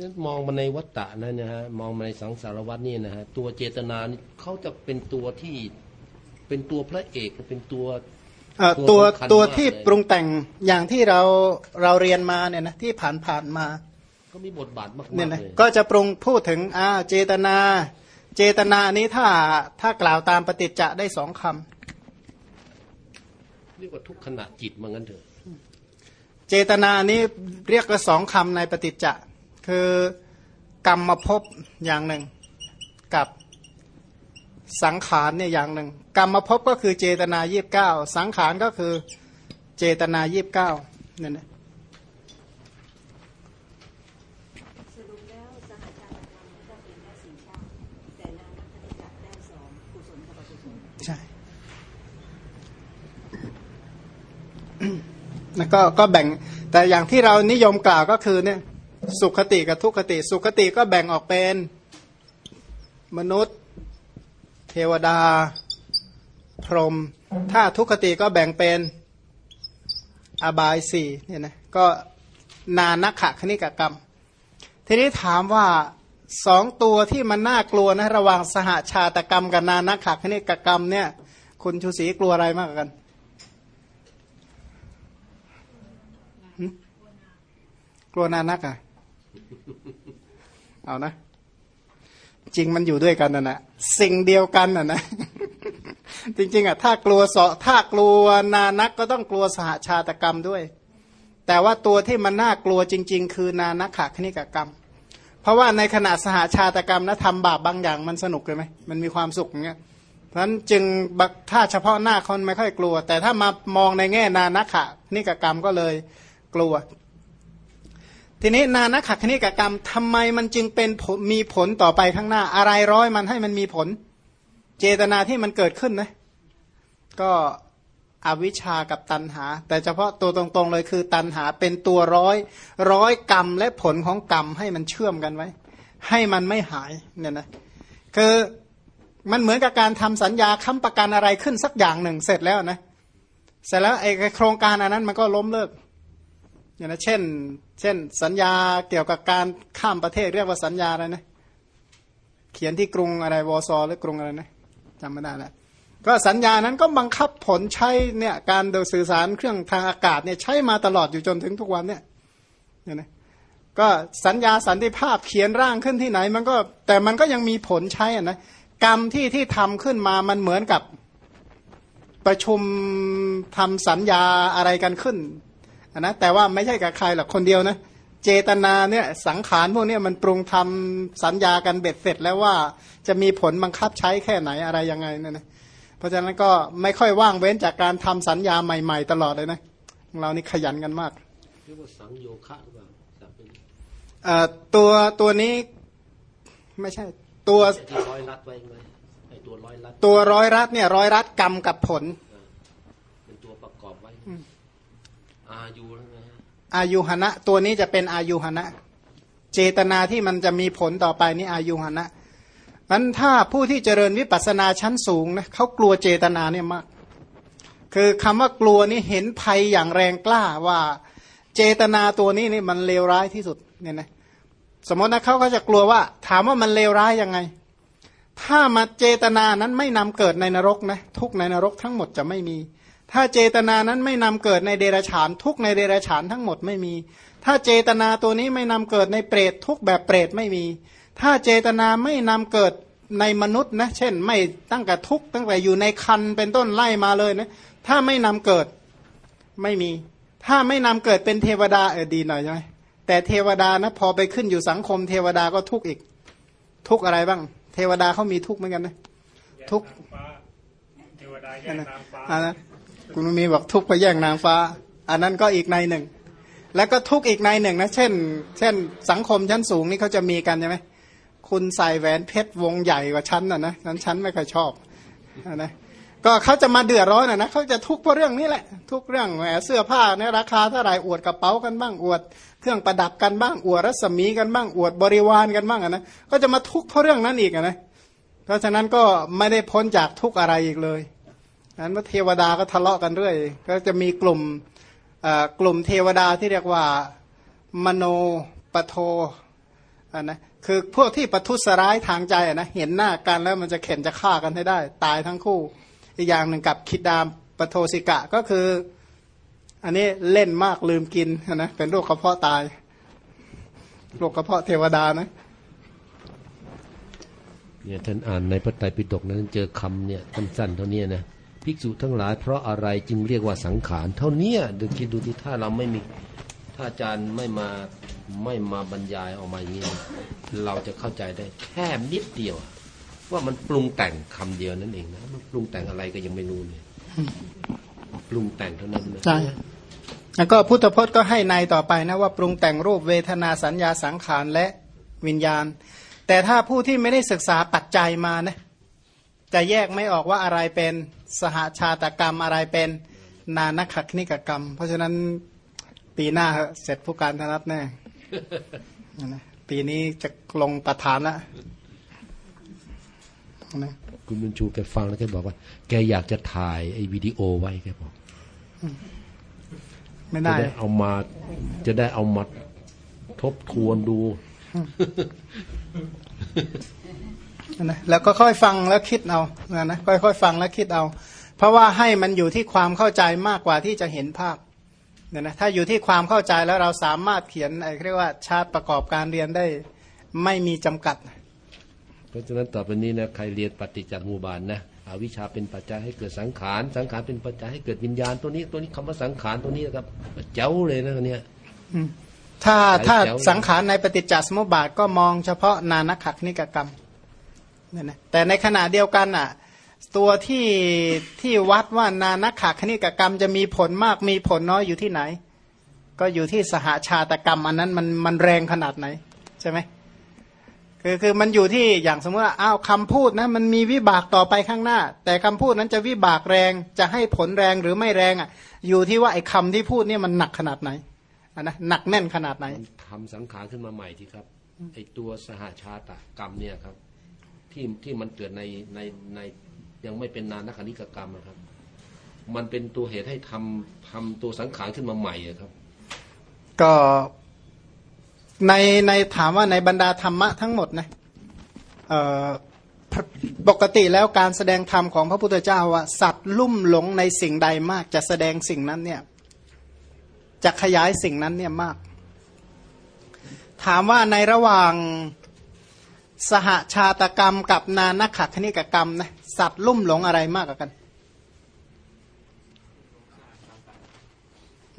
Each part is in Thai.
นั้นมองมาในวัฏฏะนั่นนะฮะมองมาในสังสารวัฏนี่นะฮะตัวเจตนานี่เขาจะเป็นตัวที่เป็นตัวพระเอกเป็นตัวเอ่อตัตัววสำคัญตัวมากที่เลยปรุงแต่งอย่างที่เราเราเรียนมาเนี่ยนะที่ผ่านผ่านมา ก็มีบทบาทมากเนี่ยๆนะเลยก็จะปรุงพูดถึงอ่าเจตนา เจตนานี้ถ้าถ้ากล่าวตามปฏิจจะได้สองคำเรียกว่าทุกขณะจิตเหมือนกันเถอะ เจตนานี้เรียกว่าสองคำในปฏิจจะ คือกรรมภพอย่างหนึ่ง กับสังขารเนี่ยอย่างหนึ่ง กรรมภพก็คือเจตนายีบเก้าสังขารก็คือเจตนายีบเก้าเนี่ยนะสรุปแล้วสหชาติธรรมก็เป็นแค่สี่ชาติแต่นางนักปฏิบัติได้สองกุศลกับอกุศลใช่แล้วก็ก็แบ่งแต่อย่างที่เรานิยมกล่าวก็คือเนี่ย สุขติกับทุกขติ สุขติก็แบ่งออกเป็น มนุษย์ เทวดา พรหมถ้าทุกขติก็แบ่งเป็นอบายสี่เนี่ยนะก็นานักขะคณิกกรรม ทีนี้ถามว่าสองตัวที่มันน่ากลัวนะ ระหว่างสหชาตกรรมกับนานักขะคณิกกรรมเนี่ย คุณชูศรีกลัวอะไรมากกันกลัวนานักอะ เอานะ จริงมันอยู่ด้วยกันนะนะสิ่งเดียวกันนะนะจริง ๆอะถ้ากลัวเสาะถ้ากลัวนานักก็ต้องกลัวสหชาตกรรมด้วย แต่ว่าตัวที่มันน่ากลัวจริง ๆ คือนานักขะคณิกกรรม เพราะว่าในขณะสหชาตกรรมนะทำบาปบางอย่างมันสนุกเลยไหมมันมีความสุขอย่างเงี้ยเพราะฉะนั้นจึงบักถ้าเฉพาะหน้าคนไม่ค่อยกลัว แต่ถ้ามามองในแง่นานักขะนิกกรรมก็เลยกลัว ทีนี้นานักขคณิกกรรมทำไมมันจึงเป็นมีผลต่อไปข้างหน้า อะไรร้อยมันให้มันมีผล เจตนาที่มันเกิดขึ้นนะก็อวิชชากับตันหา แต่เฉพาะตัวตรงๆเลยคือตันหาเป็นตัวร้อย ร้อยกรรมและผลของกรรมให้มันเชื่อมกันไว้ ให้มันไม่หายเนี่ยนะคือมันเหมือนกับการทำสัญญาค้ำประกันอะไรขึ้นสักอย่างหนึ่งเสร็จแล้วนะเสร็จแล้วไอ้โครงการอันนั้นมันก็ล้มเลิก อย่างนะเช่น เช่น สัญญาเกี่ยวกับการข้ามประเทศเรียกว่าสัญญาอะไรนะเขียนที่กรุงอะไรวอซอหรือกรุงอะไรนะจำไม่ได้แล้วก็สัญญานั้นก็บังคับผลใช้เนี่ยการโดยสื่อสารเครื่องทางอากาศเนี่ยใช้มาตลอดอยู่จนถึงทุกวันเนี่ยเนี่ยนะก็สัญญาสันติภาพเขียนร่างขึ้นที่ไหน มันก็แต่มันก็ยังมีผลใช้อะนะกรรมที่ที่ทำขึ้นมามันเหมือนกับประชุมทำสัญญาอะไรกันขึ้น นะแต่ว่าไม่ใช่กับใครหรอกคนเดียวนะเจตนาเนี่ยสังขารพวกเนี้ยมันปรุงทำสัญญากันเบ็ดเสร็จแล้วว่าจะมีผลบังคับใช้แค่ไหนอะไรยังไงเนี่ยนะเพราะฉะนั้นก็ไม่ค่อยว่างเว้นจากการทำสัญญาใหม่ ๆ ตลอดเลยนะของเรานี่ขยันกันมากเรียกว่าสังโยคะหรือเปล่าสับเป็นเอ่อตัวตัวนี้ไม่ใช่ ตัวที่ร้อยรัดไว้ไหมไอตัวร้อยรัดตัวร้อยรัดเนี่ยร้อยรัดกรรมกับผล เป็นตัวประกอบไว้อา ยุอายุหณะ ตัวนี้จะเป็นอายุหณะ เจตนาที่มันจะมีผลต่อไปนี่อายุหณะมันถ้าผู้ที่เจริญวิปัสสนาชั้นสูงนะเขากลัวเจตนาเนี่ยมาก คือคำว่ากลัวนี่เห็นภัยอย่างแรงกล้าว่าเจตนาตัวนี้นี่มันเลวร้ายที่สุดเนี่ยนะสมมตินะเขาก็จะกลัวว่า ถามว่ามันเลวร้ายยังไง ถ้ามาเจตนานั้นไม่นำเกิดในนรกนะทุกในนรกทั้งหมดจะไม่มี ถ้าเจตนานั้นไม่นำเกิดในเดรัจฉานทุกข์ในเดรัจฉานทั้งหมดไม่มี ถ้าเจตนาตัวนี้ไม่นำเกิดในเปรตทุกข์แบบเปรตไม่มี ถ้าเจตนาไม่นำเกิดในมนุษย์นะเช่น ไม่ตั้งแต่ทุกข์ตั้งแต่อยู่ในคันเป็นต้นไล่มาเลยนะถ้าไม่นำเกิดไม่มี ถ้าไม่นำเกิดเป็นเทวดาเออดีหน่อยใช่ไหมแต่เทวดานะพอไปขึ้นอยู่สังคม เทวดาก็ทุกข์อีก ทุกข์อะไรบ้าง เทวดาเขามีทุกข์เหมือนกันนะทุกข์นา คุณมีบอกทุกข์ไปแย่งนางฟ้า อันนั้นก็อีกในหนึ่ง แล้วก็ทุกข์อีกในหนึ่งนะ เช่น เช่น สังคมชั้นสูงนี่เขาจะมีกันใช่ไหมคุณใส่แหวนเพชรวงใหญ่กว่าฉันน่ะนะนั้นฉันไม่ค่อยชอบนะก็เขาจะมาเดือดร้อนนะนะเขาจะทุกข์เพราะเรื่องนี้แหละ ทุกเรื่องแหมเสื้อผ้าเนี่ยราคาเท่าไหร่อวดกระเป๋ากันบ้างอวด เครื่องประดับกันบ้างอวดรัศมีกันบ้างอวดบริวารกันบ้างอะนะก็จะมาทุกข์เพราะเรื่องนั้นอีกอะนะเพราะฉะนั้นก็ไม่ได้พ้นจากทุกข์อะไรอีกเลย นั้นว่าเทวดาก็ทะเลาะกันเรื่อย ก็จะมีกลุ่มกลุ่มเทวดาที่เรียกว่ามโนปโทนนะคือพวกที่ประทุษร้ายทางใจนะเห็นหน้ากันแล้วมันจะเข็นจะฆ่ากันให้ได้ ตายทั้งคู่ อีกอย่างหนึ่งกับคิดดามปโทสิกะก็คือ อันนี้เล่นมากลืมกินนะเป็นโรคกระเพาะตายโรคกระเพาะเทวดานะเนี่ยท่านอ่านในพระไตรปิฎกนั้นเจอคำเนี่ยสั้นๆเท่านี้นะ ภิกษุทั้งหลายเพราะอะไรจึงเรียกว่าสังขาร เท่านี้ดูคิดดูที่ถ้าเราไม่มีถ้าอาจารย์ไม่มาไม่มาบรรยายออกมาอย่างนี้เราจะเข้าใจได้แค่นิดเดียว ว่ามันปรุงแต่งคำเดียวนั่นเองนะมันปรุงแต่งอะไรก็ยังไม่รู้เลยปรุงแต่งเท่านั้นนะใช่แล้วก็พุทธพจน์ก็ให้ในต่อไปนะว่าปรุงแต่งรูปเวทนาสัญญาสังขารและวิญญาณ แต่ถ้าผู้ที่ไม่ได้ศึกษาปัจจัยมานะ จะแยกไม่ออกว่าอะไรเป็นสหชาตกรรมอะไรเป็นนานักขคณิกกรรม เพราะฉะนั้นปีหน้าเสร็จผู้การธนัตแน่นะปีนี้จะลงประธานละนะคุณบุญชูแกฟังแล้วแกบอกว่า แกอยากจะถ่ายไอ้วิดีโอไว้แกบอกไม่จะได้ได้เอามาจะได้เอามาทบทวนดู นะแล้วก็ค่อยฟังแล้วคิดเอานะนะค่อยๆฟังแล้วคิดเอา เพราะว่าให้มันอยู่ที่ความเข้าใจมากกว่าที่จะเห็นภาพเนี่ยนะถ้าอยู่ที่ความเข้าใจแล้วเราสามารถเขียนไอ้เรียกว่าชาติประกอบการเรียนได้ไม่มีจำกัด เพราะฉะนั้นต่อไปนี้นะใครเรียนปฏิจจสมุปบาทนะอวิชชาเป็นปัจจัยให้เกิดสังขารสังขารเป็นปัจจัยให้เกิดวิญญาณตัวนี้ตัวนี้คำว่าสังขารตัวนี้นะครับเจ้าเลยนะเนี่ยถ้าหลายถ้าแถวสังขารในปฏิจจสมุปบาทก็มองเฉพาะนานักขักนิกกรรม เนี่ยนะแต่ในขณะเดียวกันอะตัวที่ที่วัดว่านานักขักนิกกรรมจะมีผลมากมีผลน้อยอยู่ที่ไหน ก็อยู่ที่สหาชาตกรรมอันนั้นมันมันแรงขนาดไหนใช่ไหมคือคือมันอยู่ที่อย่างสมมติว่าอ้าวคำพูดนะมันมีวิบากต่อไปข้างหน้า แต่คำพูดนั้นจะวิบากแรงจะให้ผลแรงหรือไม่แรงอะ อยู่ที่ว่าไอ้คำที่พูดเนี่ยมันหนักขนาดไหนอะนะหนักแน่นขนาดไหนทำสังขารขึ้นมาใหม่ทีครับไอ้ตัวสหชาตกรรมเนี่ยครับ ที่ที่มันเกิดในในในยังไม่เป็นนานคณิกกรรมนะครับ มันเป็นตัวเหตุให้ทำทำตัวสังขารขึ้นมาใหม่ครับ ก็ในในถามว่าในบรรดาธรรมะทั้งหมดนะเอ่อพระปกติแล้วการแสดงธรรมของพระพุทธเจ้าว่าสัตว์ลุ่มหลงในสิ่งใดมาก จะแสดงสิ่งนั้นเนี่ยจะขยายสิ่งนั้นเนี่ยมาก ถามว่าในระหว่าง สหชาตกรรมกับนานักขคณิกกรรมนะสัตว์ลุ่มหลงอะไรมากกว่ากัน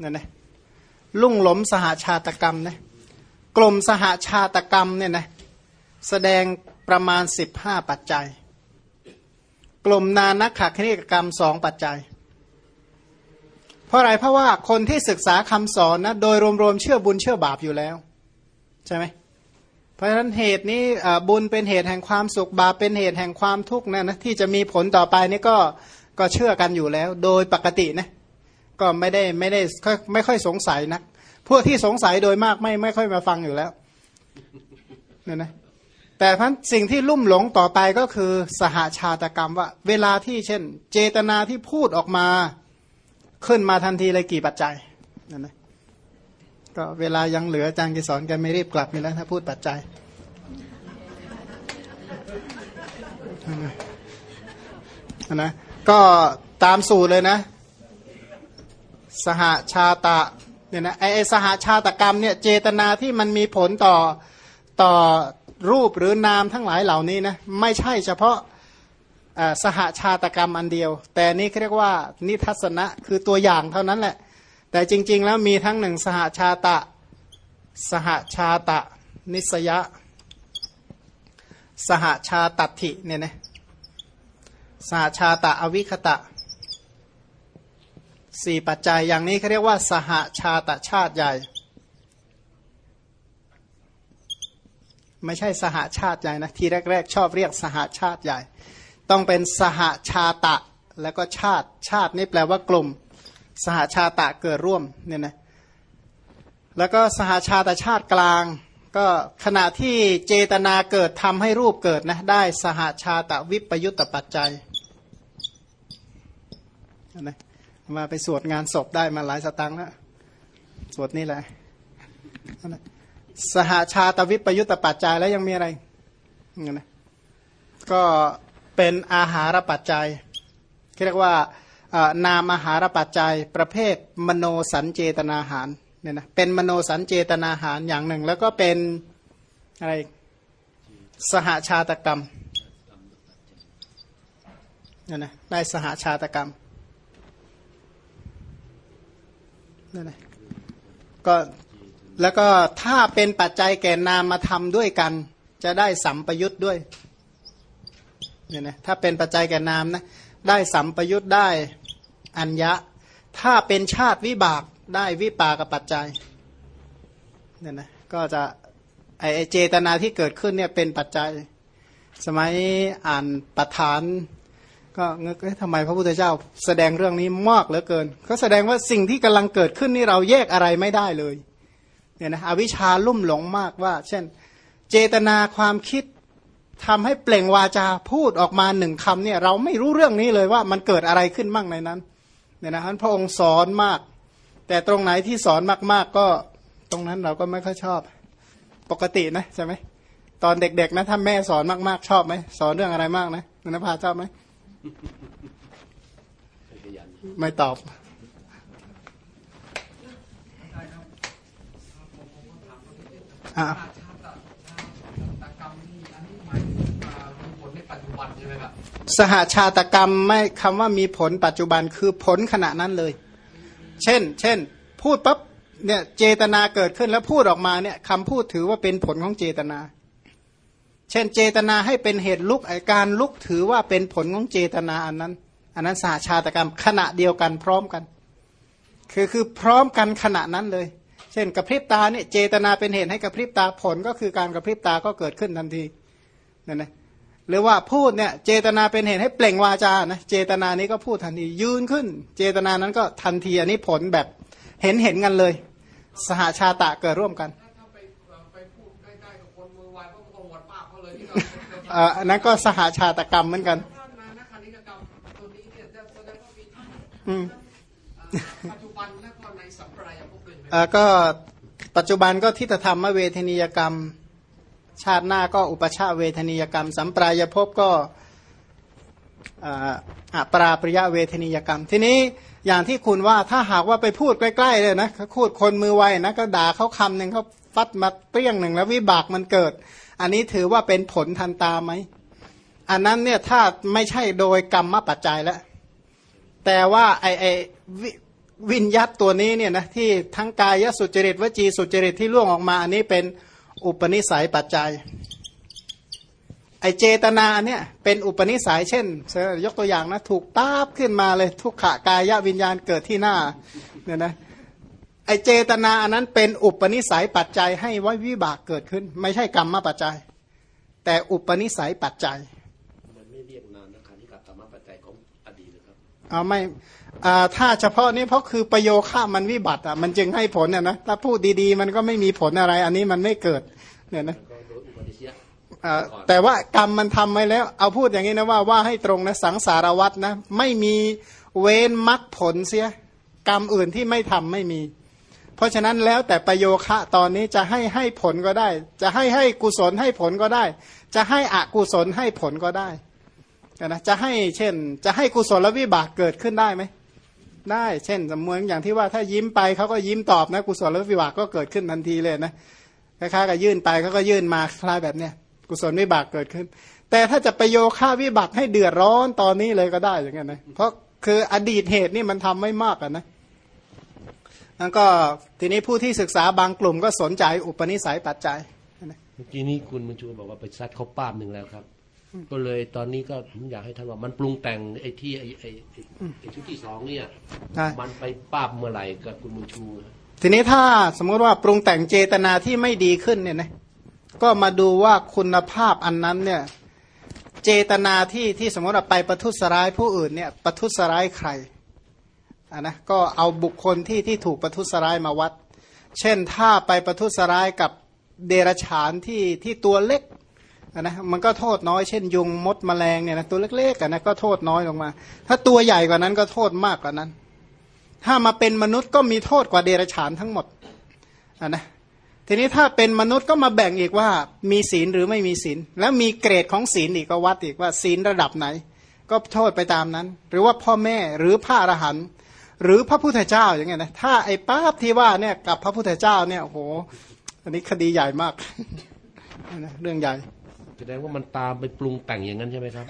นั่นนะลุ่งหลมสหชาตกรรมนะกลุ่มสหชาตกรรมเนี่ยนะแสดงประมาณ 15 ปัจจัย กลุ่มนานักขคณิกกรรมสองปัจจัย เพราะอะไรเพราะว่าคนที่ศึกษาคำสอนนะโดยรวมๆเชื่อบุญเชื่อบาปอยู่แล้ว ใช่ไหม เพราะฉะนั้นเหตุนี้บุญเป็นเหตุแห่งความสุขบาปเป็นเหตุแห่งความทุกข์นะนะที่จะมีผลต่อไปนี่ก็ก็เชื่อกันอยู่แล้ว โดยปกตินะก็ไม่ได้ไม่ได้ค่อยไม่ค่อยสงสัยนะพวกที่สงสัยโดยมากไม่ไม่ค่อยมาฟังอยู่แล้วเนี่ยนะแต่พันสิ่งที่ลุ่มหลงต่อไปก็คือสหาชาตกรรมว่า เวลาที่เช่น เจตนาที่พูดออกมา ขึ้นมาทันทีเลยกี่ปัจจัยนั่นนะ ก็เวลายังเหลืออาจารย์กิสอนแกไม่รีบกลับนี่แล้วถ้าพูดปัจจัยนะก็ตามสูตรเลยนะ สหาชาตะเนี่ยนะไอไอ้สหาชาตกรรมเนี่ยเจตนาที่มันมีผลต่อต่อรูปหรือนามทั้งหลายเหล่านี้นะไม่ใช่เฉพาะสหาชาตกรรมอันเดียว แต่นี่เขาเรียกว่านิทัศนะคือตัวอย่างเท่านั้นแหละ แต่จริง ๆ แล้วมีทั้งหนึ่งสหาชาตะ สหาชาตะ นิสยะ สหาชาตัติเนี่ยนะสหาชาตะอวิคตะสี่ปัจจัยอย่างนี้เขาเรียกว่า สหาชาตชาติใหญ่ ไม่ใช่สหาชาติใหญ่นะทีแรก ๆ ชอบเรียกสหาชาติใหญ่ ต้องเป็นสหาชาตะ แล้วก็ชาติชาตินี่แปลว่ากลุ่ม สหาชาตะเกิดร่วมเนี่ยนะแล้วก็สหาชาตชาติกลาง ก็ขณะที่เจตนาเกิดทำให้รูปเกิดนะได้สหาชาตะวิปยุตตปัจจัยนะมาไปสวดงานศพได้มาหลายสตังค์แล้วสวดนี่แหละสหชาตวิปยุตตปัจจัยแล้วยังมีอะไรนี่นะก็เป็นอาหารปัจจัยเรียกว่า นามอาหารปัจจัยประเภทมโนสัญเจตนาหารเนี่ยนะเป็นมโนสัญเจตนาหารอย่างหนึ่ง แล้วก็เป็นอะไรสหชาตกรรมเนี่ยนะได้สหชาตกรรมเนี่ยนะก็แล้วก็ถ้าเป็นปัจจัยแก่นามมาทำด้วยกัน จะได้สัมปยุตด้วยเนี่ยนะถ้าเป็นปัจจัยแก่นามนะได้สัมปยุตได้ อัญญะ ถ้าเป็นชาติวิบากได้วิปากปัจจัยเนี่ยนะก็จะไอเจตนาที่เกิดขึ้นเนี่ยเป็นปัจจัย สมัยอ่านปัฏฐาน ก็เงกเอ๊ะทำไมพระพุทธเจ้าแสดงเรื่องนี้มากเหลือเกิน ก็แสดงว่าสิ่งที่กำลังเกิดขึ้นนี่เราแยกอะไรไม่ได้เลยเนี่ยนะอวิชาลุ่มหลงมากว่า เช่น เจตนาความคิดทำให้เปล่งวาจาพูดออกมาหนึ่งคำเนี่ย เราไม่รู้เรื่องนี้เลยว่ามันเกิดอะไรขึ้นบ้างในนั้น เนี่ยนะพระองค์สอนมาก แต่ตรงไหนที่สอนมาก ๆ ก็ตรงนั้นเราก็ไม่ค่อยชอบ ปกตินะใช่ไหมตอนเด็ก ๆ นะถ้าแม่สอนมากๆ ชอบไหมสอนเรื่องอะไรมากนะนภาชอบไหมไม่ตอบอะตกรรมนี่อันนี้หมายถึงผลในปัจจุบันใช่ไหมครับ สหชาตกรรมไม่คำว่ามีผลปัจจุบันคือผลขณะนั้นเลย เช่น เช่น พูดปั๊บเนี่ยเจตนาเกิดขึ้นแล้วพูดออกมาเนี่ยคำพูดถือว่าเป็นผลของเจตนา เช่น เจตนาให้เป็นเหตุลุกไอการลุกถือว่าเป็นผลของเจตนาอันนั้น อันนั้นสหชาตกรรมขณะเดียวกันพร้อมกัน คือคือพร้อมกันขณะนั้นเลย เช่นกระพริบตาเนี่ยเจตนาเป็นเหตุให้กระพริบตาผลก็คือการกระพริบตาก็เกิดขึ้นทันทีนั่นนะ หรือว่าพูดเนี่ยเจตนาเป็นเหตุให้เปล่งวาจานะเจตนานี้ก็พูดทันทียืนขึ้น เจตนานั้นก็ทันทีอันนี้ผลแบบเห็นเห็นกันเลย สหชาตะเกิดร่วมกันถ้าถ้าไปเอ่อไปพูดใกล้ๆกับคนมือไวก็คงหมดปากเขาเลยที่เราเอ่ออันนั้นก็สหชาตกรรมเหมือนกันท่านมานักคณิกกรรมตัวนี้เนี่ยจะแสดงว่ามีทั้งอืมอ่าปัจจุบันและก็ในสัมปรายภพด้วยไหมเอ่อก็ปัจจุบันก็ทิฏฐธรรมเวทนียกรรม ชาติหน้าก็อุปชาเวทนียกรรม สัมปรายภพก็อ่าอปราปริยเวทนียกรรม ทีนี้อย่างที่คุณว่าถ้าหากว่าไปพูดใกล้ๆเลยนะเขาพูดคนมือไวนะก็ด่าเขาคำหนึ่งเขาฟัดมาเปรี้ยงหนึ่งแล้ววิบากมันเกิด อันนี้ถือว่าเป็นผลทันตาไหมอันนั้นเนี่ยถ้าไม่ใช่โดยกรรมปัจจัยแล้ว แต่ว่าไอไอวิวิญยัตตัวนี้เนี่ยนะที่ทั้งกายสุจริตวจีสุจริตที่ล่วงออกมา อันนี้เป็น อุปนิสัยปัจจัย ไอเจตนาเนี่ยเป็นอุปนิสัยเช่น ยกตัวอย่างนะ ถูกตาบขึ้นมาเลยทุกขกายวิญญาณเกิดที่หน้าเนี่ยนะไอเจตนาอันนั้นเป็นอุปนิสัยปัจจัยให้ไว้วิบากเกิดขึ้น ไม่ใช่กรรมมาปัจจัย แต่อุปนิสัยปัจจัย เอาไม่ถ้าเฉพาะนี้เพราะคือประโยค่ามันวิบัติอะมันจึงให้ผลอะนะถ้าพูดดีๆ มันก็ไม่มีผลอะไร อันนี้มันไม่เกิดเนี่ยนะแต่ว่ากรรมมันทำไว้แล้ว เอาพูดอย่างนี้นะว่าว่าให้ตรงนะสังสารวัตรนะ ไม่มีเว้นมรรคผลเสีย กรรมอื่นที่ไม่ทำไม่มี เพราะฉะนั้นแล้วแต่ประโยคะตอนนี้จะให้ให้ผลก็ได้ จะให้ให้กุศลให้ผลก็ได้ จะให้อกุศลให้ผลก็ได้ นะจะให้เช่น จะให้กุศลวิบากเกิดขึ้นได้ไหมได้เช่นสมมติอย่างที่ว่าถ้ายิ้มไปเขาก็ยิ้มตอบนะกุศลวิบากก็เกิดขึ้นทันทีเลยนะคล้ายๆกับยื่นไปเขาก็ยื่นมาคล้ายแบบเนี้ยกุศลวิบากเกิดขึ้น แต่ถ้าจะประโยค่าวิบากให้เดือดร้อนตอนนี้เลยก็ได้อย่างเงี้ยนะเพราะคืออดีตเหตุนี่มันทำไม่มากอะนะแล้วก็ทีนี้ผู้ที่ศึกษาบางกลุ่มก็สนใจอุปนิสัยปัจจัยเมื่อกี้นี้คุณบุญชูบอกว่าไปซัดเขาป้าบหนึ่งแล้วครับ ก็เลยตอนนี้ก็ผมอยากให้ท่านว่ามันปรุงแต่งไอ้ที่ไอ้ไอ้ไอ้ไอ้ชุดที่สองเนี่ยใช่มันไปป้าบเมื่อไหร่กับคุณบุญชู ทีนี้ถ้าสมมติว่าปรุงแต่งเจตนาที่ไม่ดีขึ้นเนี่ยนะก็มาดูว่าคุณภาพอันนั้นเนี่ยเจตนาที่ที่สมมติว่าไปประทุษร้ายผู้อื่นเนี่ยประทุษร้ายใครอะนะก็เอาบุคคลที่ที่ถูกประทุษร้ายมาวัด เช่นถ้าไปประทุษร้ายกับเดรัจฉานที่ที่ตัวเล็กอะ นะมันก็โทษน้อยเช่นยุงมดแมลงเนี่ยนะตัวเล็กๆนะก็โทษน้อยลงมา ถ้าตัวใหญ่กว่านั้นก็โทษมากกว่านั้น ถ้ามาเป็นมนุษย์ก็มีโทษกว่าเดรัจฉานทั้งหมดอะนะทีนี้ถ้าเป็นมนุษย์ก็มาแบ่งอีกว่ามีศีลหรือไม่มีศีลแล้วมีเกรดของศีลอีกก็วัดอีกว่าศีลระดับไหน ก็โทษไปตามนั้น หรือว่าพ่อแม่หรือพระอรหันต์หรือพระพุทธเจ้าอย่างเงี้ยนะถ้าไอ้ป้าบที่ว่าเนี่ยกับพระพุทธเจ้าเนี่ยโอ้โหอันนี้คดีใหญ่มากนะเรื่องใหญ่ แสดงว่ามันตามไปปรุงแต่งอย่างนั้นใช่ไหมครับ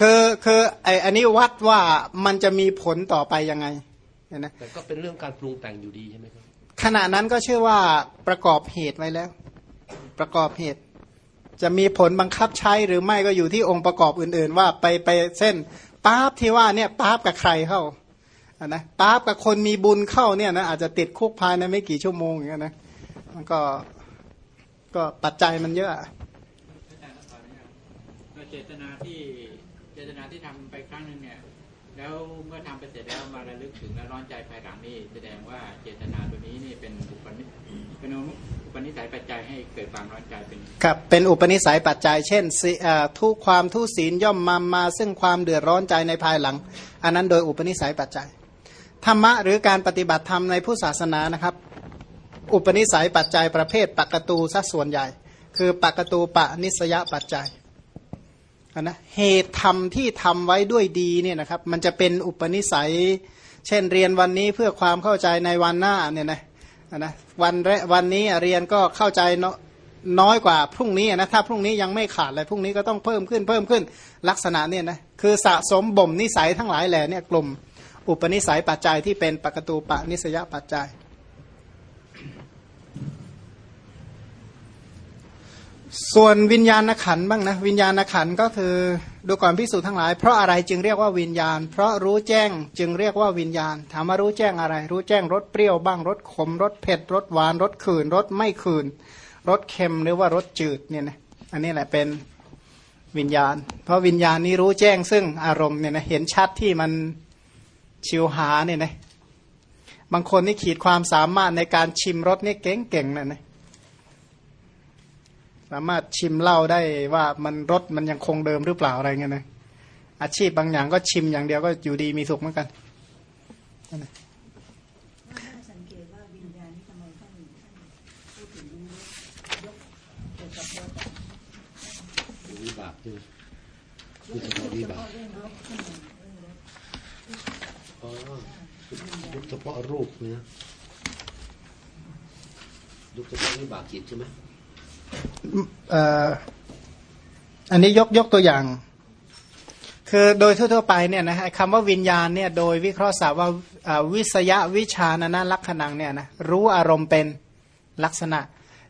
คือคือไอ้อันนี้วัดว่ามันจะมีผลต่อไปยังไงเนี่ยนะแต่ก็เป็นเรื่องการปรุงแต่งอยู่ดีใช่ไหมครับขณะนั้นก็เชื่อว่าประกอบเหตุไว้แล้ว ประกอบเหตุ จะมีผลบังคับใช้หรือไม่ก็อยู่ที่องค์ประกอบอื่น ๆ ว่าไปไปเส้นป้าบที่ว่าเนี่ยป้าบกับใครเข้าอะนะป้าบกับคนมีบุญเข้าเนี่ยนะอาจจะติดคุกภายในไม่กี่ชั่วโมงอย่างเงี้ยนะมันก็ก็ปัจจัยมันเยอะ อาจารย์ขออนุญาตว่า เจตนาที่เจตนาที่ทำไปครั้งหนึ่งเนี่ย แล้วเมื่อทำไปเสร็จแล้วมาระลึกถึงและร้อนใจภายหลังนี่แสดงว่าเจตนาตัวนี้นี่เป็นอุปนิเป็นอุปนิสัยปัจจัยให้เกิดความร้อนใจเป็นครับเป็นอุปนิสัยปัจจัย เช่นสิเอ่อทุกความทุศีลย่อมมามา ซึ่งความเดือดร้อนใจในภายหลัง อันนั้นโดยอุปนิสัยปัจจัยธรรมะหรือการปฏิบัติธรรมในผู้ศาสนานะครับ อุปนิสัยปัจจัยประเภทปักตูสัส่วนใหญ่ คือปักตูปะนิสยปัจจัย นะเหตุธรรมที่ทำไว้ด้วยดีเนี่ยนะครับมันจะเป็นอุปนิสัย เช่นเรียนวันนี้เพื่อความเข้าใจในวันหน้าเนี่ยนะนะวันแรกวันนี้เรียนก็เข้าใจน้อยกว่าพรุ่งนี้นะถ้าพรุ่งนี้ยังไม่ขาดเลยพรุ่งนี้ก็ต้องเพิ่มขึ้นเพิ่มขึ้นลักษณะเนี่ยนะคือสะสมบ่มนิสัยทั้งหลายแหล่เนี่ยกลุ่มอุปนิสัยปัจจัยที่เป็นปกตูปะนิสยปัจจัย ส่วนวิญญาณขันบ้างนะวิญญาณขันก็คือดูก่อนพิสูจน์ทั้งหลาย เพราะอะไรจึงเรียกว่าวิญญาณ เพราะรู้แจ้งจึงเรียกว่าวิญญาณถามว่ารู้แจ้งอะไร รู้แจ้งรสเปรี้ยวบ้างรสขมรสเผ็ดรสหวานรสขื่นรสไม่ขื่นรสเค็มหรือว่ารสจืดเนี่ยนะอันนี้แหละเป็นวิญญาณ เพราะวิญญาณนี้รู้แจ้งซึ่งอารมณ์เนี่ยนะเห็นชัดที่มันชิวหาเนี่ยนะบางคนนี่ขีดความสามารถในการชิมรสนี่เก่งๆนะนะ สามารถชิมเหล้าได้ว่ามันรสมันยังคงเดิมหรือเปล่าอะไรเงี้ยนะอาชีพบางอย่างก็ชิมอย่างเดียวก็อยู่ดีมีสุขเหมือนกันถ้าสังเกตว่าวิญญาณนี่ทำไมท่านท่านพูดถึงยกเกี่ยกับตัวแต่วิบากใช่ไหมพูดเฉพาะวิบากองรบขึ้นมาเรื่องรบอ๋อยุบเฉพาะรูปเนี่ยยุบเฉพาะวิบากจิตใช่ไหม อันนี้ยกยกตัวอย่าง คือโดยทั่วๆไปเนี่ยนะคำว่าวิญญาณเนี่ยโดยวิเคราะห์ศัพท์ว่าวิสยวิชานะนะลักษณังเนี่ยนะรู้อารมณ์เป็นลักษณะ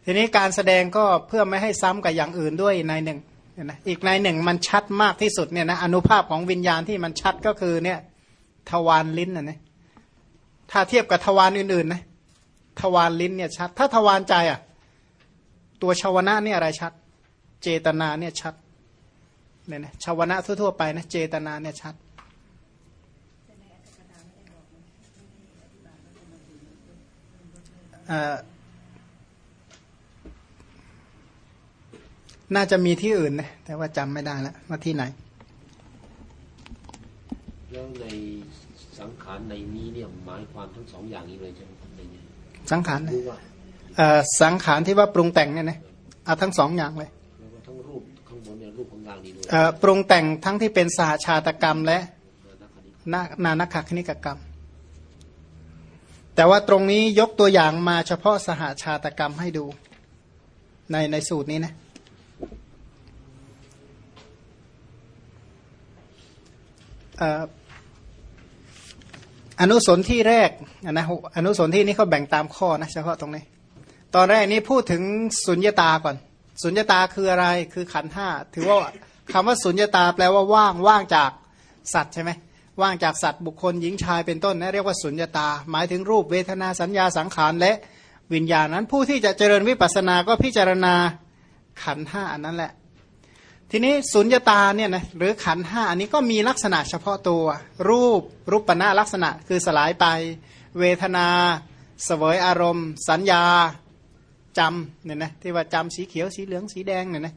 ทีนี้การแสดงก็เพื่อไม่ให้ซ้ำกับอย่างอื่นด้วยในหนึ่งนะอีกในหนึ่งมันชัดมากที่สุดเนี่ยนะอนุภาพของวิญญาณที่มันชัดก็คือเนี่ยทวารลิ้นนะเนะถ้าเทียบกับทวารอื่นๆนะทวารลิ้นเนี่ยชัด ถ้าทวารใจอะ ตัวชาวนะเนี่ยอะไรชัด เจตนาเนี่ยชัดเนี่ยนะชาวนะทั่วๆไปนะเจตนาเนี่ยชัดเอ่อน่าจะมีที่อื่นนะแต่ว่าจำไม่ได้แล้วว่าที่ไหน แล้วในสังขารในนี้เนี่ยหมายความทั้งสองอย่างนี้เลยใช่ไหมครับในนี้สังขารนะรู้ว่าเอ่อ สังขารที่ว่าปรุงแต่งเนี่ยนะเอาทั้งสองอย่างเลยแล้วก็ทั้งรูปข้างบนเนี่ยรูปข้างล่างนี้ด้วยเอ่อปรุงแต่งทั้งที่เป็นสหชาตกรรมและนักคณิตนานานักขคณิกกรรม แต่ว่าตรงนี้ยกตัวอย่างมาเฉพาะสหชาตกรรมให้ดู ในในสูตรนี้นะเอ่ออนุสนที่แรกอะนะอนุสนที่นี้เขาแบ่งตามข้อนะเฉพาะตรงนี้ ตอนแรกนี้พูดถึงสุญญตาก่อน สุญญตาคืออะไรคือขันห้าถือว่าคำว่าสุญญตาแปลว่าว่างว่างจากสัตว์ใช่ไหมว่างจากสัตว์บุคคลหญิงชายเป็นต้นนะเรียกว่าสุญญตา หมายถึงรูปเวทนาสัญญาสังขารและวิญญาณนั้นผู้ที่จะเจริญวิปัสสนาก็พิจารณาขันห้าอันนั้นแหละ ทีนี้สุญญตาเนี่ยนะหรือขันห้าอันนี้ก็มีลักษณะเฉพาะตัว รูปรูปปณะลักษณะคือสลายไป เวทนา เสวยอารมณ์ สัญญา จำเนี่ยนะที่ว่าจำสีเขียวสีเหลืองสีแดงเนี่ยนะ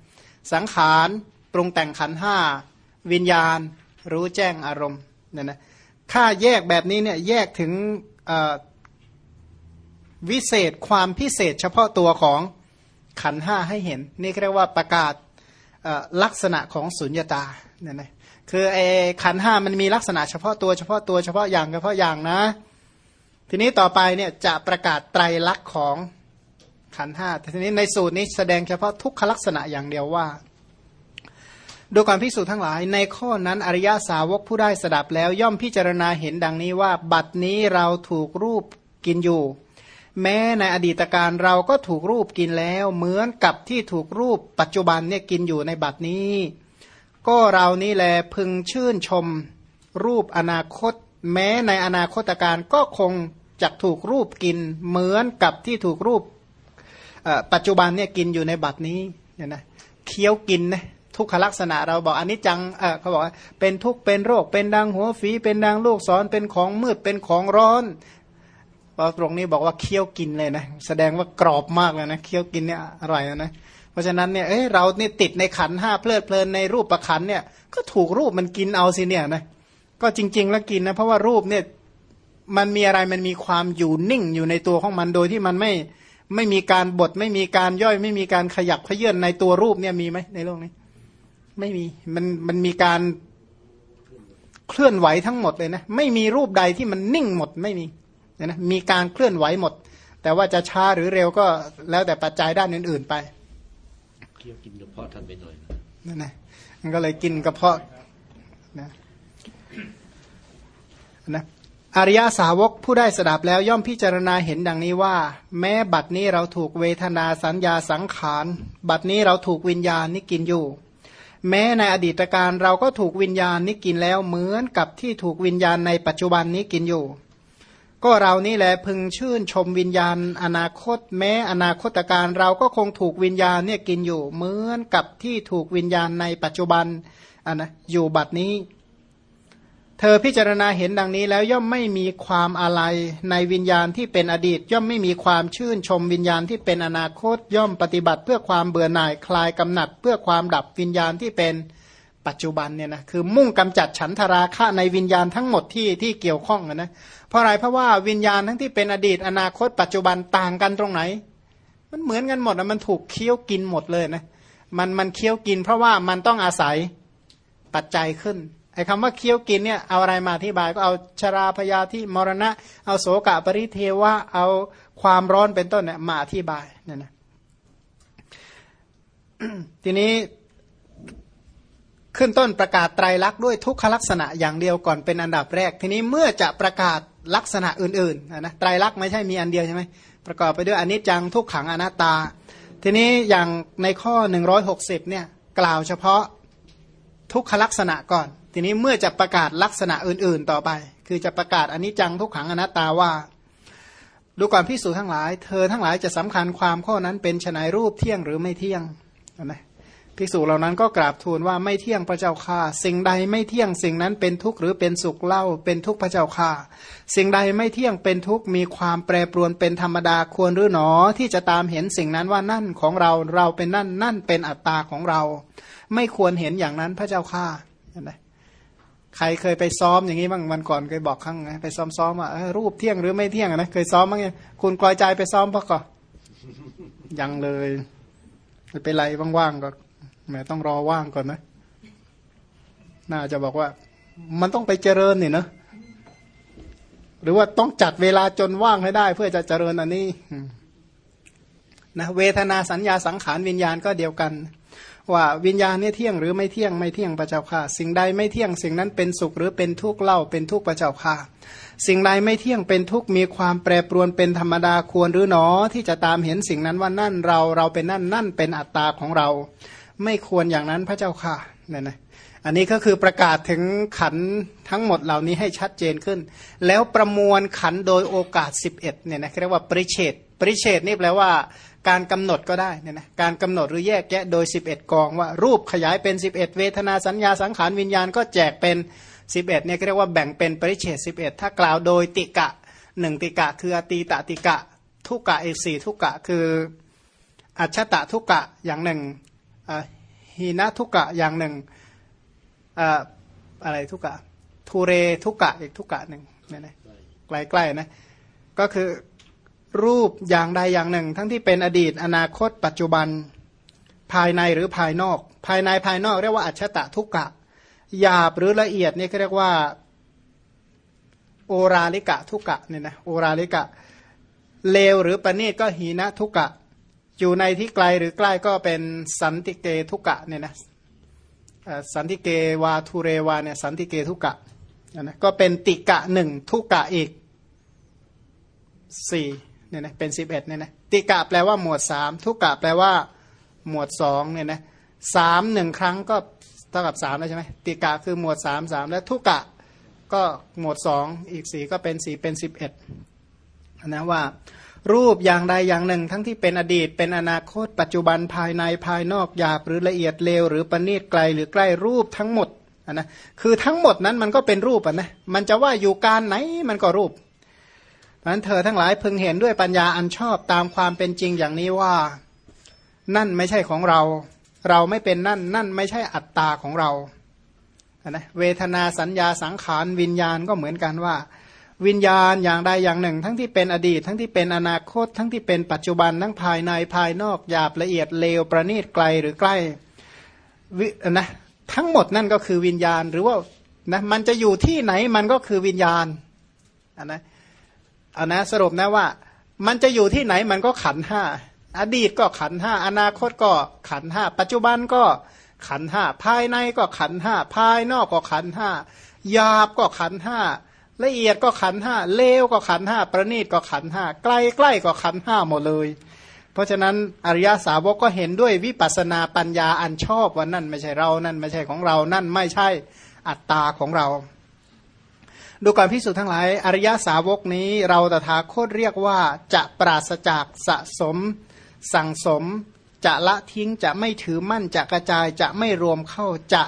สังขารปรุงแต่งขันห้าวิญญาณรู้แจ้งอารมณ์เนี่ยนะค่าแยกแบบนี้เนี่ยแยกถึงวิเศษความพิเศษเฉพาะตัวของขันห้าให้เห็น นี่เรียกว่าประกาศลักษณะของสุญญาตาเนี่ยนะคือไอ้ขันห้ามันมีลักษณะเฉพาะตัวเฉพาะตัวเฉพาะอย่างเฉพาะอย่างนะ ทีนี้ต่อไปเนี่ยจะประกาศไตรลักษณ์ของ ขันห้าแต่ทีนี้ในสูตรนี้แสดงเฉพาะทุกขลักษณะอย่างเดียวว่าดูความพิสูจน์ทั้งหลาย ในข้อนั้นอริยสาวกผู้ได้สดับแล้วย่อมพิจารณาเห็นดังนี้ว่า บัดนี้เราถูกรูปกินอยู่ แม้ในอดีตการเราก็ถูกรูปกินแล้ว เหมือนกับที่ถูกรูปปัจจุบันเนี่ยกินอยู่ในบัดนี้ ก็เรานี้แลพึงชื่นชมรูปอนาคต แม้ในอนาคตการก็คงจะถูกรูปกิน เหมือนกับที่ถูกรูป ปัจจุบันเนี่ยกินอยู่ในบัตรนี้เนี่ยนะเคี้ยวกินนะทุกขลักษณะเราบอกอันนี้จังเเขาบอกว่าเป็นทุกเป็นโรค เป็นดังหัวฝีเป็นดังลูกศรเป็นของมืดเป็นของร้อนพอตรงนี้บอกว่าเคี้ยวกินเลยนะแสดงว่ากรอบมากเลยนะเคี้ยวกินเนี่ยอร่อยนะเพราะฉะนั้นเนี่ยเอ้ยเราเนี่ยติดในขันห้าเพลิดเพลินในรูปประขันเนี่ยก็ถูกรูปมันกินเอาสิเนี่ยนะก็จริง ๆ แล้วกินนะเพราะว่ารูปเนี่ยมันมีอะไรมันมีความอยู่นิ่งอยู่ในตัวของมันโดยที่มันไม่ ไม่มีการบดไม่มีการย่อย ไม่มีการขยับเขยื่อนในตัวรูปเนี่ยมีไหมในโลกนี้ ไม่มีมันมันมีการเคลื่อนไหวทั้งหมดเลยนะไม่มีรูปใดที่มันนิ่งหมดไม่มีนะมีการเคลื่อนไหวหมด แต่ว่าจะช้าหรือเร็วก็แล้วแต่ปัจจัยด้านอื่น ๆ ไปเคี้ยวกินกระเพาะท่านไปหน่อยนะนั่นนะมันก็เลยกินกระเพาะนะนะ อริยสาวกผู้ได้สดับแล้วย่อมพิจารณาเห็นดังนี้ว่า แม้บัดนี้เราถูกเวทนาสัญญาสังขาร บัดนี้เราถูกวิญญาณนี่กินอยู่ แม้ในอดีตการเราก็ถูกวิญญาณนี่กินแล้วเหมือนกับที่ถูกวิญญาณในปัจจุบันนี้กินอยู่ ก็เรานี่แหละพึงชื่นชมวิญญาณอนาคต แม้อนาคตการเราก็คงถูกวิญญาณเนี่ยกินอยู่ เหมือนกับที่ถูกวิญญาณในปัจจุบันอะนะอยู่บัดนี้ เธอพิจารณาเห็นดังนี้แล้วย่อมไม่มีความอะไรในวิญญาณที่เป็นอดีต ย่อมไม่มีความชื่นชมวิญญาณที่เป็นอนาคต ย่อมปฏิบัติเพื่อความเบื่อหน่ายคลายกำหนัด เพื่อความดับวิญญาณที่เป็นปัจจุบันเนี่ยนะคือมุ่งกำจัดฉันทราคะในวิญญาณทั้งหมดที่ที่เกี่ยวข้องนะเพราะอะไรเพราะว่าวิญญาณทั้งที่เป็นอดีต อนาคต ปัจจุบันต่างกันตรงไหน มันเหมือนกันหมดอะมันถูกเคี้ยวกินหมดเลยนะมันมันเคี้ยวกิน เพราะว่ามันต้องอาศัยปัจจัยขึ้น ไอ้คำว่าเคี้ยวกินเนี่ยเอาอะไรมาอธิบายก็เอาชราพยาธิมรณะ เอาโสกะปริเทวะเอาความร้อนเป็นต้นเนี่ยมาอธิบายเนี่ยนะทีนี้ขึ้นต้นประกาศไตรลักษณ์ด้วยทุกขลักษณะอย่างเดียวก่อนเป็นอันดับแรก ทีนี้เมื่อจะประกาศลักษณะอื่นๆนะไตรลักษณ์ไม่ใช่มีอันเดียวใช่ไหมประกอบไปด้วยอนิจจังทุกขังอนัตตา ทีนี้อย่างในข้อ 160เนี่ยกล่าวเฉพาะทุกขลักษณะก่อน ทีนี้เมื่อจะประกาศลักษณะอื่น ๆ ต่อไป คือจะประกาศอนิจจังทุกขังอนัตตาว่า ดูก่อนพิสูจทั้งหลาย เธอทั้งหลายจะสำคัญความข้อนั้นเป็นฉนัยรูปเที่ยงหรือไม่เที่ยงนะภิกษุเหล่านั้นก็กราบทูลว่าไม่เที่ยงพระเจ้าค่ะ สิ่งใดไม่เที่ยงสิ่งนั้นเป็นทุกข์หรือเป็นสุขเล่าเป็นทุกข์พระเจ้าค่ะ สิ่งใดไม่เที่ยงเป็นทุกข์มีความแปรปรวนเป็นธรรมดาควรหรือหนอ ที่จะตามเห็นสิ่งนั้นว่านั่นของเราเราเป็นนั่นนั่นเป็นอัตตาของเรา ไม่ควรเห็นอย่างนั้นพระเจ้าค่ะนไหม ใครเคยไปซ้อมอย่างนี้บ้างวันก่อนเคยบอกครั้งไงไปซ้อมซ้อมว่าเออรูปเที่ยงหรือไม่เที่ยงอะนะเคยซ้อมบ้างไงคุณกลอยใจไปซ้อมปะก่อยังเลยไม่เป็นไรว่างๆก็แหมต้องรอว่างก่อนนะ น่าจะบอกว่า มันต้องไปเจริญนี่เนอะหรือว่าต้องจัดเวลาจนว่างให้ได้ เพื่อจะเจริญอันนี้นะเวทนาสัญญาสังขารวิญญาณก็เดียวกัน ว่าวิญญาณเนี่ยเที่ยงหรือไม่เที่ยงไม่เที่ยงพระเจ้าค่ะ สิ่งใดไม่เที่ยงสิ่งนั้นเป็นสุขหรือเป็นทุกข์เล่าเป็นทุกข์พระเจ้าค่ะ สิ่งใดไม่เที่ยงเป็นทุกข์มีความแปรปรวนเป็นธรรมดาควรหรือหนอที่จะตามเห็นสิ่งนั้นว่านั่นเราเราเป็นนั่นนั่นเป็นอัตตาของเรา ไม่ควรอย่างนั้นพระเจ้าค่ะเนี่ยนะอันนี้ก็คือประกาศถึงขันทั้งหมดเหล่านี้ให้ชัดเจนขึ้น แล้วประมวลขันโดยโอกาส 11เนี่ยนะเรียกว่าปริเฉดปริเฉดนี่แปลว่า การกำหนดก็ได้เนี่ยนะการกำหนดหรือแยกแยะโดย 11 กองว่ารูปขยายเป็น 11 เวทนาสัญญาสังขารวิญญาณก็แจกเป็น 11เนี่ยเรียกว่าแบ่งเป็นปริเฉด11 ถ้ากล่าวโดยติกะหนึ่งติกะ คืออตีตติกะ ทุกะเอกสี่ทุกะคืออัจฉตะทุกะอย่างหนึ่งหีนะทุกะอย่างหนึ่งอะไรทุกะทูเรทุกะอีกทุกะหนึ่งเนี่ยนะใกล้ๆนะก็คือ รูปอย่างใดอย่างหนึ่ง ทั้งที่เป็นอดีต อนาคต ปัจจุบันภายในหรือภายนอก ภายในภายนอกเรียกว่าอัจฉตะทุกกะหยาบหรือละเอียดนี่เขาเรียกว่า โอราลิกะทุกกะเนี่ยนะโอราลิกะเลวหรือปณีตก็หีนะทุกกะ อยู่ในที่ไกลหรือใกล้ก็เป็นสันติเกทุกกะเนี่ยนะสันติเกวาทุเรวาเนี่ยสันติเกทุกกะนะก็เป็นติกะหนึ่งทุกกะอีกสี่ เนี่ยนะเป็นสิบเอ็ดเนี่ยนะติกะแปลว่าหมวดสามทุกกะแปลว่า หมวดสองเนี่ยนะสามหนึ่งครั้งก็เท่ากับสามแล้วใช่ไหมติกะคือหมวดสามสามแล้วทุกกะก็หมวดสองอีกสี่ก็เป็นสี่เป็นสิบเอ็ดนะว่า รูปอย่างใดอย่างหนึ่ง ทั้งที่เป็นอดีต เป็นอนาคต ปัจจุบันภายในภายนอกหยาบหรือละเอียดเลวหรือประณีตไกลหรือใกล้รูปทั้งหมดนะคือทั้งหมดนั้นมันก็เป็นรูปอะนะมันจะว่าอยู่การไหนมันก็รูป นั้นเธอทั้งหลายพึงเห็นด้วยปัญญาอันชอบตามความเป็นจริงอย่างนี้ว่า นั่นไม่ใช่ของเรา เราไม่เป็นนั่น นั่นไม่ใช่อัตตาของเราอะนะเวทนาสัญญาสังขารวิญญาณก็เหมือนกันว่า วิญญาณอย่างใดอย่างหนึ่ง ทั้งที่เป็นอดีต ทั้งที่เป็นอนาคต ทั้งที่เป็นปัจจุบันทั้งภายในภายนอกหยาบละเอียดเลวประณีตไกลหรือใกล้วินะทั้งหมดนั่นก็คือวิญญาณหรือว่านะมันจะอยู่ที่ไหนมันก็คือวิญญาณอันน อันนะสรุปนะว่า มันจะอยู่ที่ไหนมันก็ขันห้าอดีตก็ขันห้าอนาคตก็ขันห้าปัจจุบันก็ขันห้าภายในก็ขันห้าภายนอกก็ขันห้าหยาบก็ขันห้าละเอียดก็ขันห้าเลวก็ขันห้าประณีตก็ขันห้าใกล้ใกล้ก็ขันห้าหมดเลย เพราะฉะนั้นอริยสาวกก็เห็นด้วยวิปัสสนาปัญญาอันชอบว่านั่นไม่ใช่เรานั่นไม่ใช่ของเรานั่นไม่ใช่อัตตาของเรา ดูก่อนพิสูจน์ทั้งหลาย อริยสาวกนี้เราตถาคตเรียกว่าจะปราศจากสะสม สั่งสม จะละทิ้งจะไม่ถือมั่นจะกระจายจะไม่รวมเข้าจะ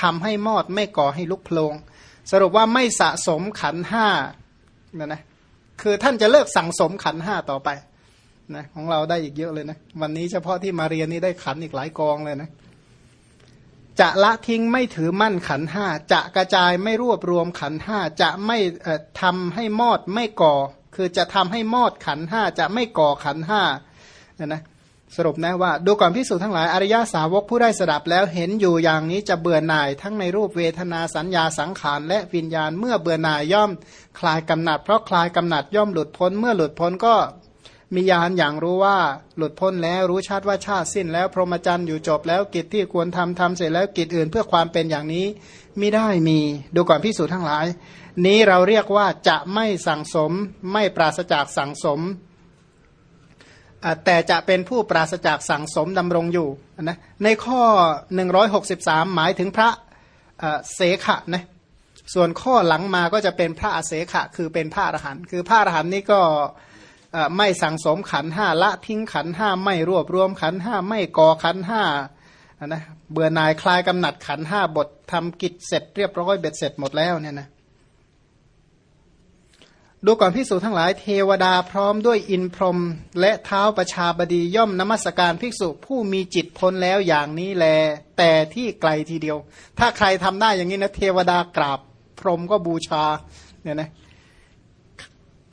ทำให้มอดไม่ก่อให้ลุกโพลงสรุปว่าไม่สะสมขันห้านะนะคือท่านจะเลิกสั่งสมขันห้าต่อไปนะของเราได้อีกเยอะเลยนะ วันนี้เฉพาะที่มาเรียนนี่ได้ขันอีกหลายกองเลยนะ จะละทิ้งไม่ถือมั่นขันห้าจะกระจายไม่รวบรวมขันห้าจะไม่ทำให้มอดไม่ก่อ คือจะทำให้มอดขันห้าจะไม่ก่อขันห้านะนะสรุปนะว่าดูก่อนพิสูจนทั้งหลายอริยาสาวกผู้ได้สดับแล้วเห็นอยู่อย่างนี้จะเบื่อหน่ายทั้งในรูปเวทนาสัญญาสังขารและวิญญาณเมื่อเบื่อหน่ายย่อม คลายกำหนัด เพราะคลายกำหนัดย่อมหลุดพ้นเมื่อหลุดพ้นก็ มีญาณอย่างรู้ว่าหลุดพ้นแล้วรู้ชัดว่าชาติสิ้นแล้วพรหมจรรย์อยู่จบแล้วกิจที่ควรทำทำเสร็จแล้วกิจอื่นเพื่อความเป็นอย่างนี้ไม่ได้มีดูก่อนพิสูจน์ทั้งหลาย นี้เราเรียกว่าจะไม่สั่งสมไม่ปราศจากสั่งสมแต่จะเป็นผู้ปราศจากสั่งสมดำรงอยู่นะในข้อ 163 หมายถึงพระเสขะนะส่วนข้อหลังมาก็จะเป็นพระอเสขะคือเป็นพระอรหันต์คือพระอรหันต์นี่ก็ ไม่สั่งสมขันห้าละทิ้งขันห้าไม่รวบรวมขันห้าไม่ก่อขันห้านะเบื่อนายคลายกำหนัดขันห้าบททำกิจเสร็จเรียบร้อยเบ็ดเสร็จหมดแล้วเนี่ยนะดูก่อนพิสูจทั้งหลายเทวดาพร้อมด้วยอินพรหมและเท้าประชาบดีย่อมนมัสการภิกษุผู้มีจิตพ้นแล้วอย่างนี้แล แต่ที่ไกลทีเดียว ถ้าใครทำได้อย่างนี้นะเทวดากราบพรหมก็บูชาเนี่ยนะ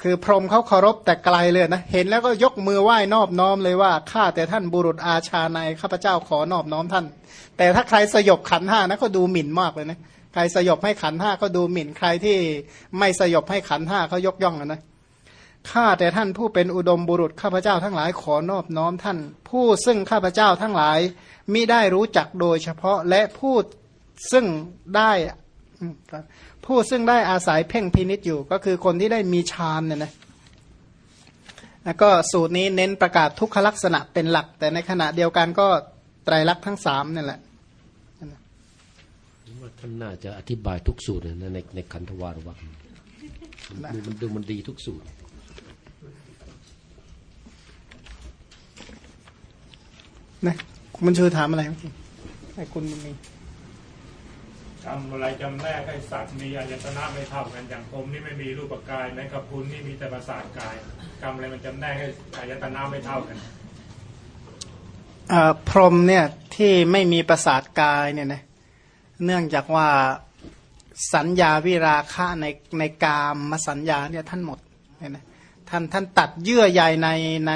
คือพรหมเขาเคารพแต่ไกลเลยนะ เห็นแล้วก็ยกมือไหว้นอบน้อมเลยว่าข้าแต่ท่านบุรุษอาชาในข้าพเจ้าขอนอบน้อมท่าน แต่ถ้าใครสยบขันห้านะก็ดูหมิ่นมากเลยนะใครสยบให้ขันห้าก็ดูหมิ่นใครที่ไม่สยบให้ขันห้าเขายกย่องนะข้าแต่ท่านผู้เป็นอุดมบุรุษข้าพเจ้าทั้งหลายขอนอบน้อมท่าน ผู้ซึ่งข้าพเจ้าทั้งหลายมิได้รู้จักโดยเฉพาะและผู้ซึ่งได้ ผู้ซึ่งได้อาศัยเพ่งพินิษอยู่ก็คือคนที่ได้มีฌานเนี่ยนะแล้วก็สูตรนี้เน้นประกาศทุกขลักษณะเป็นหลัก แต่ในขณะเดียวกันก็ไตรลักษณ์ทั้งสามนี่แหละว่าท่านน่าจะอธิบายทุกสูตรนะในในขันธวารวักดูมันดูมันดีทุกสูตรนะมันชื่อถามอะไรไอ้คุณมี จำอะไรจำแนกให้สัตว์มีอายตนะไม่เท่ากันอย่างผมนี่ไม่มีรูปกายแม้กับคุณนี่มีแต่ประสาทกายกรรมอะไรมันจำแนกให้อายตนะไม่เท่ากันพรหมเนี่ยที่ไม่มีประสาทกายเนี่ยนะเนื่องจากว่าสัญญาวิราคะในในกามมาสัญญาเนี่ยท่านหมดเนี่ยนะทท่านท่านตัดเยื่อใยในใน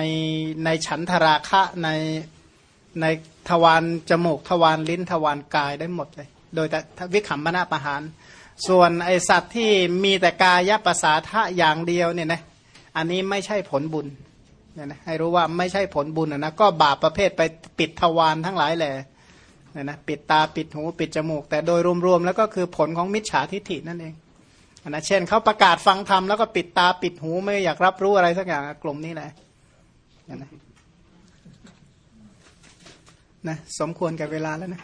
ในฉันทราคะในในทวารจมูกทวารลิ้นทวารกายได้หมดเลย โดยแต่วิขำมนาประหาร ส่วนไอสัตว์ที่มีแต่กายภาษาทะอย่างเดียวเนี่ยนะอันนี้ไม่ใช่ผลบุญเนี่ยนะให้รู้ว่าไม่ใช่ผลบุญนะก็บาปประเภทไปปิดทวารทั้งหลายแหละเนี่ยนะปิดตาปิดหูปิดจมูก แต่โดยรวมๆแล้วก็คือผลของมิจฉาทิฐินั่นเองนะเช่นเขาประกาศฟังธรรมแล้วก็ปิดตาปิดหูไม่อยากรับรู้อะไรสักอย่างกลุ่มนี้แหละนะสมควรกับเวลาแล้วนะ